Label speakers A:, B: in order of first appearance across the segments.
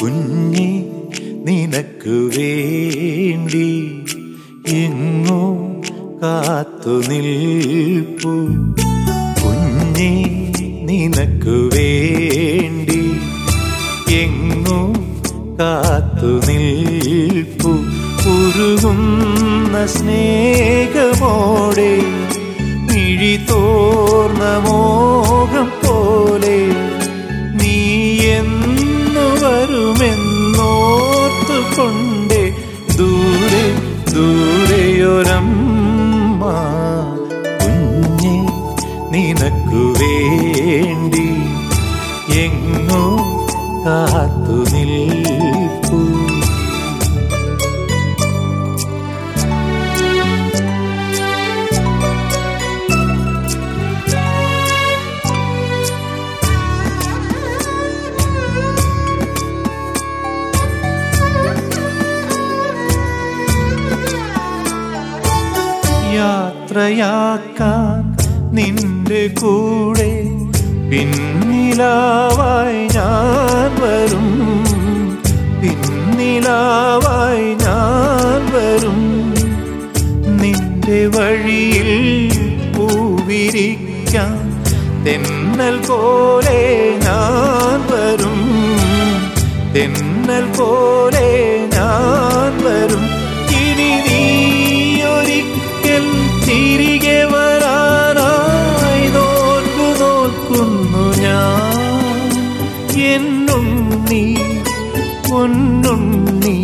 A: കുഞ്ഞി നിനക്കു വേണ്ടി എങ്ങോ കാത്തു നിൽപ്പു. കുഞ്ഞി നിനക്കു വേണ്ടി എങ്ങോ കാത്തു നിൽപ്പു. ഉരുകുന്ന സ്നേഹമോടെ മിഴി തോർന്ന ദൂരെയൊരമ്മ കുഞ്ഞെ നിനക്കു വേണ്ടി യാത്രയാക്കാൻ നിന്റെ കൂടെ പിന്നിലാവായി ഞാൻ വരും. പിന്നിലാവായി ഞാൻ വരും. നിന്റെ വഴിയിൽ പൂവിരിക്കാൻ തെന്നൽ പോലെ ഞാൻ വരും. തെന്നൽ പോലെ ഞാൻ എന്നുണ്ണി പൊന്നുണ്ണി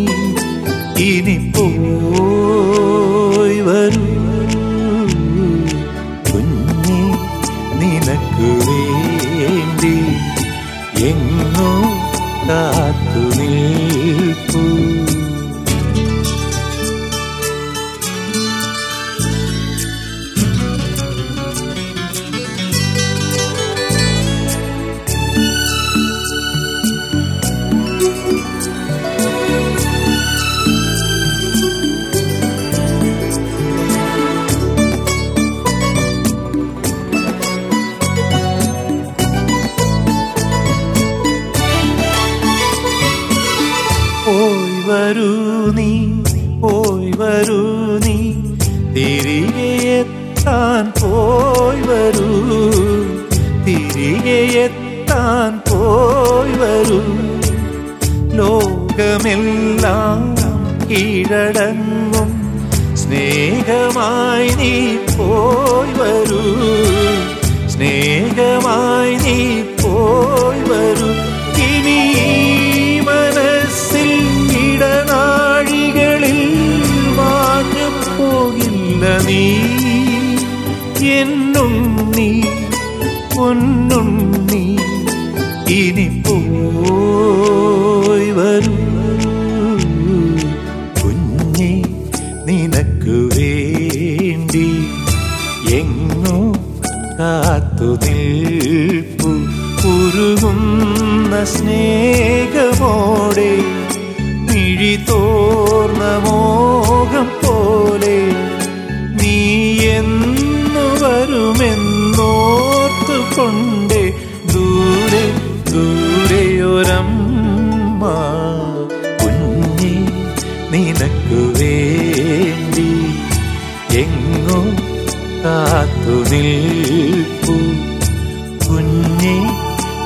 A: ഇനി പോയി വരൂ. കുഞ്ഞി നിനക്ക് വേണ്ടി എങ്ങോ കാത്തു നിൽപ്പൂ വരൂ നീ പോയി വരൂ നീ. തിരികെ എത്താൻ പോയി വരൂ. തിരികെ എത്താൻ പോയി വരൂ. ലോകമെല്ലാം കീഴടങ്ങും. സ്നേഹമായി നീ പോയി വരൂ. എന്നുണ്ണി പൊന്നുണ്ണി ഇനി പോയി വരൂ. കുഞ്ഞി നിനക്കു വേണ്ടി എങ്ങോ കാത്തു നിൽപ്പു. ഉരുകുന്ന സ്നേഹമോടെ കാത്തു നിൽപ്പു. കുഞ്ഞെ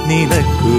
A: നിനക്കു